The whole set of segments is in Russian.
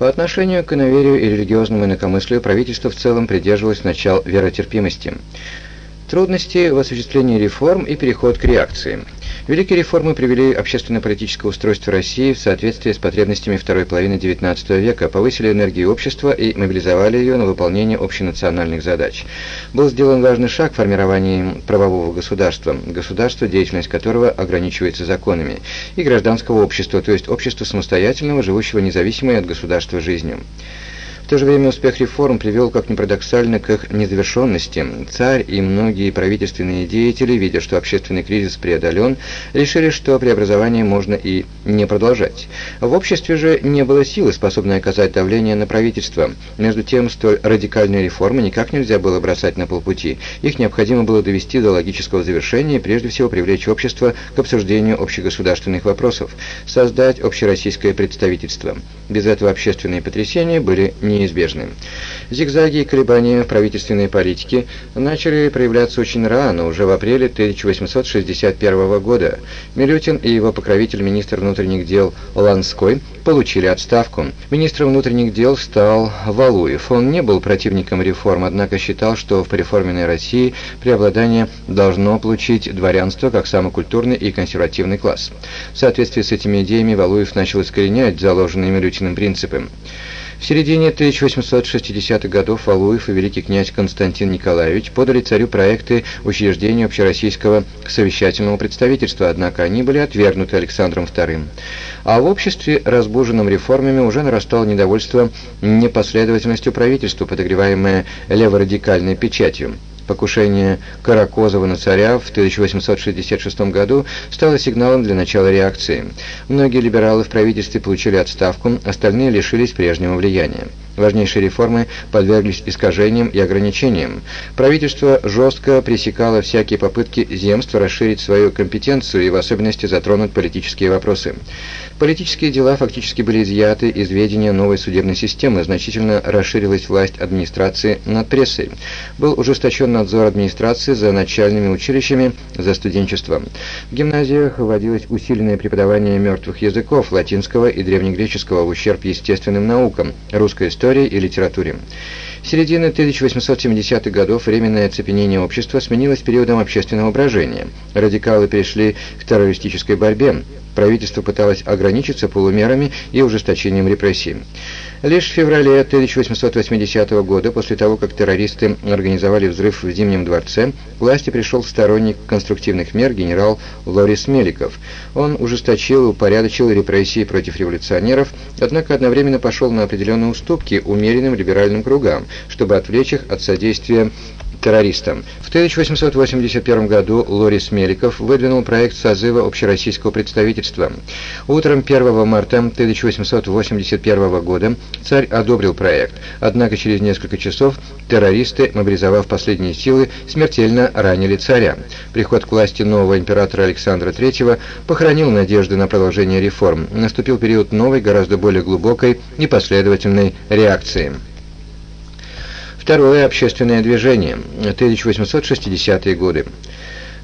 По отношению к иноверию и религиозному инакомыслию правительство в целом придерживалось начал веротерпимости. Трудности в осуществлении реформ и переход к реакции. Великие реформы привели общественно-политическое устройство России в соответствии с потребностями второй половины XIX века, повысили энергию общества и мобилизовали ее на выполнение общенациональных задач. Был сделан важный шаг в формировании правового государства, государства, деятельность которого ограничивается законами, и гражданского общества, то есть общества самостоятельного, живущего независимой от государства жизнью. В то же время успех реформ привел, как ни парадоксально, к их незавершенности. Царь и многие правительственные деятели, видя, что общественный кризис преодолен, решили, что преобразование можно и не продолжать. В обществе же не было силы, способной оказать давление на правительство. Между тем, столь радикальные реформы никак нельзя было бросать на полпути. Их необходимо было довести до логического завершения и прежде всего привлечь общество к обсуждению общегосударственных вопросов, создать общероссийское представительство. Без этого общественные потрясения были не неизбежны. Зигзаги и колебания правительственной политики начали проявляться очень рано, уже в апреле 1861 года. Милютин и его покровитель министр внутренних дел Ланской получили отставку. Министром внутренних дел стал Валуев. Он не был противником реформ, однако считал, что в преформенной России преобладание должно получить дворянство как самый культурный и консервативный класс. В соответствии с этими идеями Валуев начал искоренять заложенные Милютиным принципы. В середине 1860-х годов Валуев и великий князь Константин Николаевич подали царю проекты учреждения общероссийского совещательного представительства, однако они были отвергнуты Александром II. А в обществе, разбуженном реформами, уже нарастало недовольство непоследовательностью правительства, подогреваемое леворадикальной печатью. Покушение Каракозова на царя в 1866 году стало сигналом для начала реакции. Многие либералы в правительстве получили отставку, остальные лишились прежнего влияния. Важнейшие реформы подверглись искажениям и ограничениям. Правительство жестко пресекало всякие попытки земств расширить свою компетенцию и в особенности затронуть политические вопросы. Политические дела фактически были изъяты из ведения новой судебной системы, значительно расширилась власть администрации над прессой. Был ужесточен надзор администрации за начальными училищами, за студенчеством. В гимназиях вводилось усиленное преподавание мертвых языков, латинского и древнегреческого в ущерб естественным наукам, русской истории и литературе. Середины 1870-х годов временное оцепенение общества сменилось периодом общественного брожения. Радикалы перешли к террористической борьбе. Правительство пыталось ограничиться полумерами и ужесточением репрессий. Лишь в феврале 1880 года, после того, как террористы организовали взрыв в Зимнем дворце, к власти пришел сторонник конструктивных мер генерал Лорис Меликов. Он ужесточил и упорядочил репрессии против революционеров, однако одновременно пошел на определенные уступки умеренным либеральным кругам, чтобы отвлечь их от содействия террористам. В 1881 году Лорис Меликов выдвинул проект созыва общероссийского представительства. Утром 1 марта 1881 года царь одобрил проект, однако через несколько часов террористы, мобилизовав последние силы, смертельно ранили царя. Приход к власти нового императора Александра III похоронил надежды на продолжение реформ. Наступил период новой, гораздо более глубокой и последовательной реакции. Второе общественное движение. 1860-е годы.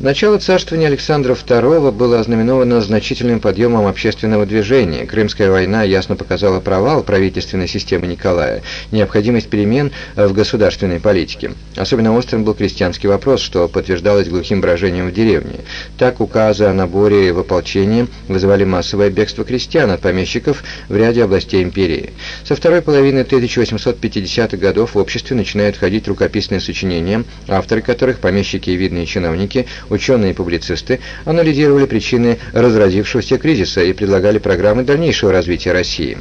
Начало царствования Александра II было ознаменовано значительным подъемом общественного движения. Крымская война ясно показала провал правительственной системы Николая, необходимость перемен в государственной политике. Особенно острым был крестьянский вопрос, что подтверждалось глухим брожением в деревне. Так указы о наборе в ополчение вызывали массовое бегство крестьян от помещиков в ряде областей империи. Со второй половины 1850-х годов в обществе начинают ходить рукописные сочинения, авторы которых, помещики и видные чиновники, Ученые и публицисты анализировали причины разразившегося кризиса и предлагали программы дальнейшего развития России.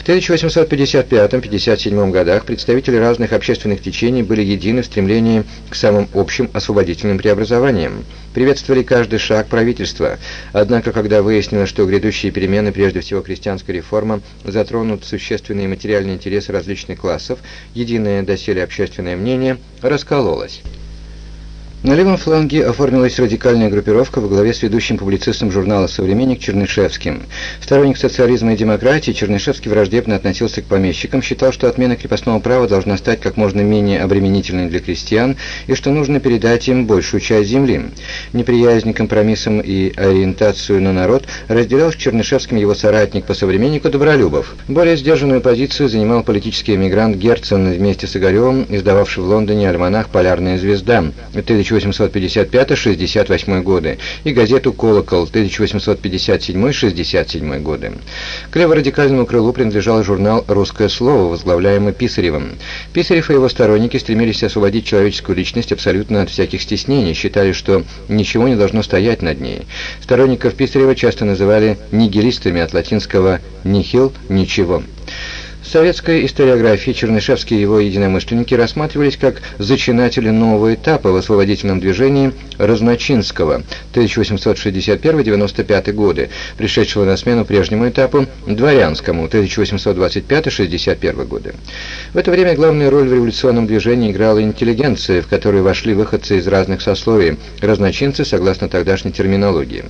В 1855-57 годах представители разных общественных течений были едины в стремлении к самым общим освободительным преобразованиям. Приветствовали каждый шаг правительства. Однако, когда выяснилось, что грядущие перемены, прежде всего крестьянская реформа, затронут существенные материальные интересы различных классов, единое доселе общественное мнение раскололось. На левом фланге оформилась радикальная группировка во главе с ведущим публицистом журнала «Современник» Чернышевским. Сторонник социализма и демократии, Чернышевский враждебно относился к помещикам, считал, что отмена крепостного права должна стать как можно менее обременительной для крестьян и что нужно передать им большую часть земли. Неприязнь к компромиссам и ориентацию на народ разделял с Чернышевским его соратник по «Современнику» Добролюбов. Более сдержанную позицию занимал политический эмигрант Герцен вместе с Игоревым, издававший в Лондоне альманах «Полярная звезда» 1855-68 годы и газету «Колокол» 1857-67 годы. К леворадикальному крылу принадлежал журнал «Русское слово», возглавляемый Писаревым. Писарев и его сторонники стремились освободить человеческую личность абсолютно от всяких стеснений, считали, что ничего не должно стоять над ней. Сторонников Писарева часто называли нигилистами от латинского «нихил» – «ничего» советской историографии Чернышевский и его единомышленники рассматривались как зачинатели нового этапа в освободительном движении Разночинского 1861-95 годы, пришедшего на смену прежнему этапу Дворянскому 1825-61 годы. В это время главную роль в революционном движении играла интеллигенция, в которую вошли выходцы из разных сословий, разночинцы согласно тогдашней терминологии.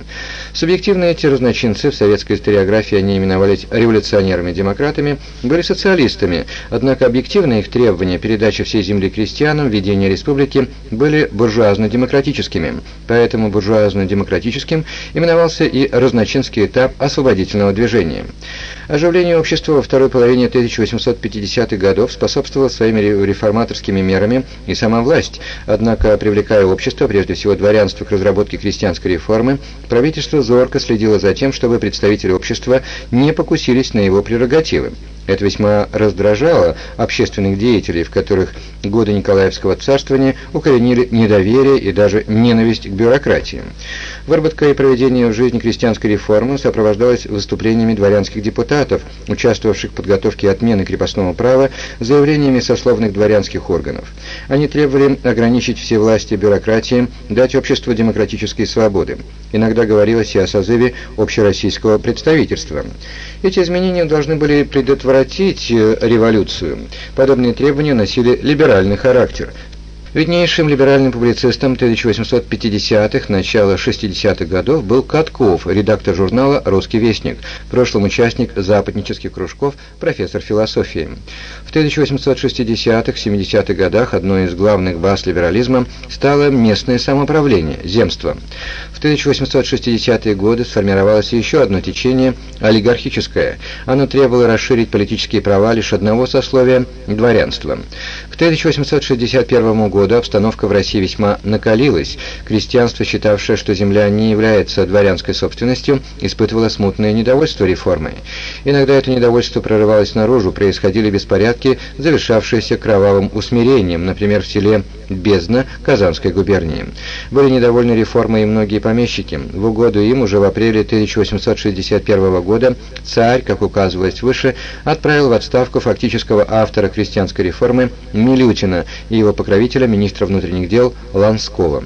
Субъективно эти разночинцы в советской историографии они именовались революционерами-демократами, были социалистами, однако объективные их требования передачи всей земли крестьянам, введения республики были буржуазно-демократическими, поэтому буржуазно-демократическим именовался и разночинский этап освободительного движения. Оживлению общества во второй половине 1850-х годов способствовала своими реформаторскими мерами и сама власть, однако, привлекая общество, прежде всего дворянство, к разработке крестьянской реформы, правительство зорко следило за тем, чтобы представители общества не покусились на его прерогативы. Это весьма раздражало общественных деятелей, в которых годы Николаевского царствования укоренили недоверие и даже ненависть к бюрократии. Выработка и проведение в жизни крестьянской реформы сопровождалась выступлениями дворянских депутатов, участвовавших в подготовке отмены крепостного права, заявлениями сословных дворянских органов. Они требовали ограничить все власти бюрократии, дать обществу демократические свободы. Иногда говорилось и о созыве общероссийского представительства. Эти изменения должны были предотвратить э, революцию. Подобные требования носили либеральный характер. Виднейшим либеральным публицистом 1850-х, начала 60-х годов был Катков, редактор журнала «Русский вестник», в прошлом участник западнических кружков, профессор философии. В 1860-70-х годах одной из главных баз либерализма стало местное самоуправление, земство. В 1860-е годы сформировалось еще одно течение – олигархическое. Оно требовало расширить политические права лишь одного сословия – дворянства. К 1861 году обстановка в России весьма накалилась. Крестьянство, считавшее, что земля не является дворянской собственностью, испытывало смутное недовольство реформой. Иногда это недовольство прорывалось наружу, происходили беспорядки, завершавшиеся кровавым усмирением, например, в селе Бездна Казанской губернии. Были недовольны реформой и многие помещики. В угоду им уже в апреле 1861 года царь, как указывалось выше, отправил в отставку фактического автора крестьянской реформы Милютина и его покровителя министра внутренних дел Ланского.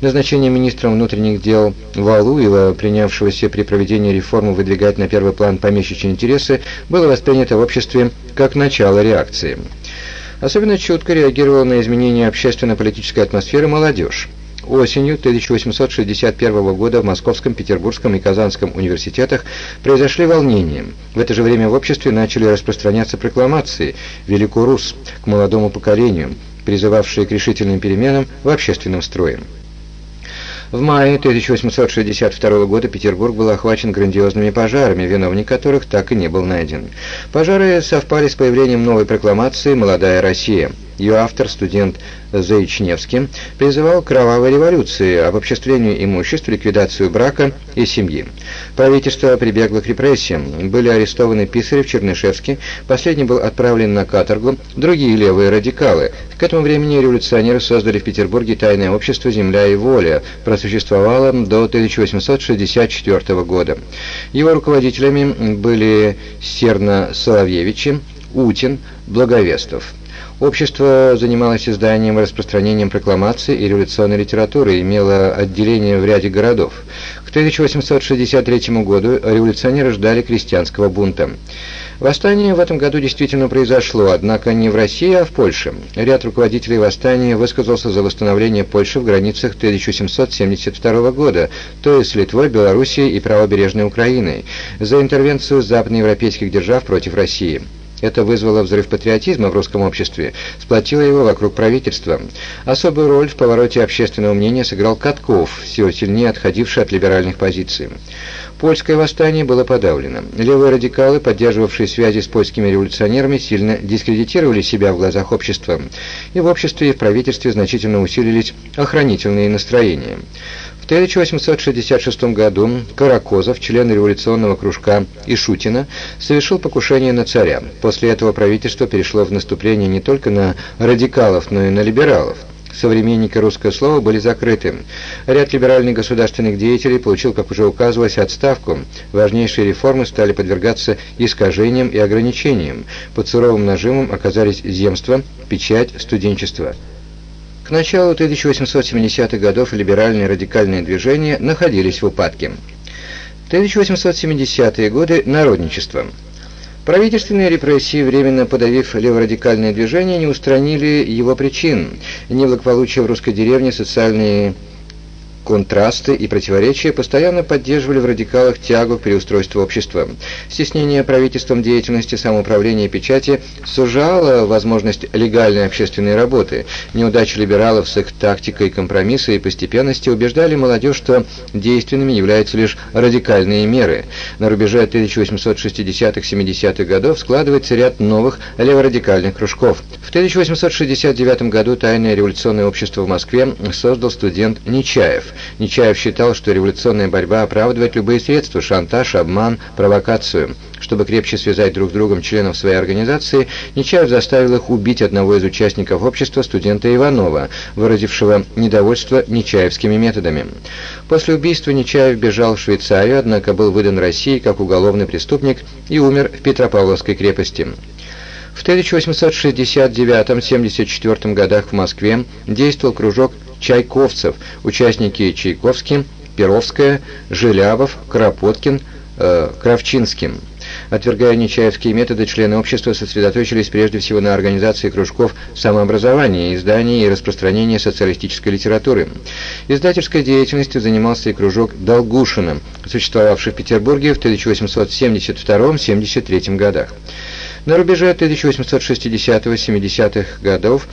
Назначение министра внутренних дел Валуева, принявшегося при проведении реформы выдвигать на первый план помещичьи интересы, было воспринято в обществе как начало реакции. Особенно чутко реагировала на изменения общественно-политической атмосферы молодежь. Осенью 1861 года в Московском, Петербургском и Казанском университетах произошли волнения. В это же время в обществе начали распространяться прокламации «Великий Рус» к молодому поколению, призывавшие к решительным переменам в общественном строе. В мае 1862 года Петербург был охвачен грандиозными пожарами, виновник которых так и не был найден. Пожары совпали с появлением новой прокламации «Молодая Россия». Ее автор, студент Заичневский, призывал к кровавой революции, обобществлению имуществ, ликвидацию брака и семьи. Правительство прибегло к репрессиям. Были арестованы Писарев, Чернышевский, последний был отправлен на каторгу, другие левые радикалы. К этому времени революционеры создали в Петербурге тайное общество «Земля и воля», просуществовало до 1864 года. Его руководителями были Серна Соловьевичи, Утин, Благовестов. Общество занималось изданием и распространением прокламаций и революционной литературы, имело отделение в ряде городов. К 1863 году революционеры ждали крестьянского бунта. Восстание в этом году действительно произошло, однако не в России, а в Польше. Ряд руководителей восстания высказался за восстановление Польши в границах 1772 года, то есть Литвой, Белоруссией и правобережной Украиной, за интервенцию западноевропейских держав против России. Это вызвало взрыв патриотизма в русском обществе, сплотило его вокруг правительства. Особую роль в повороте общественного мнения сыграл Катков, все сильнее отходивший от либеральных позиций. Польское восстание было подавлено. Левые радикалы, поддерживавшие связи с польскими революционерами, сильно дискредитировали себя в глазах общества, и в обществе и в правительстве значительно усилились охранительные настроения. В 1866 году Каракозов, член революционного кружка Ишутина, совершил покушение на царя. После этого правительство перешло в наступление не только на радикалов, но и на либералов современники русского слова были закрыты. Ряд либеральных государственных деятелей получил, как уже указывалось, отставку. Важнейшие реформы стали подвергаться искажениям и ограничениям. Под суровым нажимом оказались земство, печать, студенчество. К началу 1870-х годов либеральные радикальные движения находились в упадке. 1870-е годы – народничество. Правительственные репрессии, временно подавив леворадикальное движение, не устранили его причин. Неблагополучие в русской деревне, социальные Контрасты и противоречия постоянно поддерживали в радикалах тягу к переустройству общества. Стеснение правительством деятельности самоуправления печати сужало возможность легальной общественной работы. Неудачи либералов с их тактикой компромисса и постепенности убеждали молодежь, что действенными являются лишь радикальные меры. На рубеже 1860-70-х годов складывается ряд новых леворадикальных кружков. В 1869 году Тайное революционное общество в Москве создал студент Нечаев. Нечаев считал, что революционная борьба оправдывает любые средства – шантаж, обман, провокацию. Чтобы крепче связать друг с другом членов своей организации, Нечаев заставил их убить одного из участников общества, студента Иванова, выразившего недовольство нечаевскими методами. После убийства Нечаев бежал в Швейцарию, однако был выдан России как уголовный преступник и умер в Петропавловской крепости. В 1869-74 годах в Москве действовал кружок чайковцев, участники Чайковский, Перовская, Желябов, Кропоткин, э, Кравчинским. Отвергая нечаевские методы, члены общества сосредоточились прежде всего на организации кружков самообразования, издании и распространении социалистической литературы. Издательской деятельностью занимался и кружок Долгушина, существовавший в Петербурге в 1872-73 годах. На рубеже 1860-70-х годов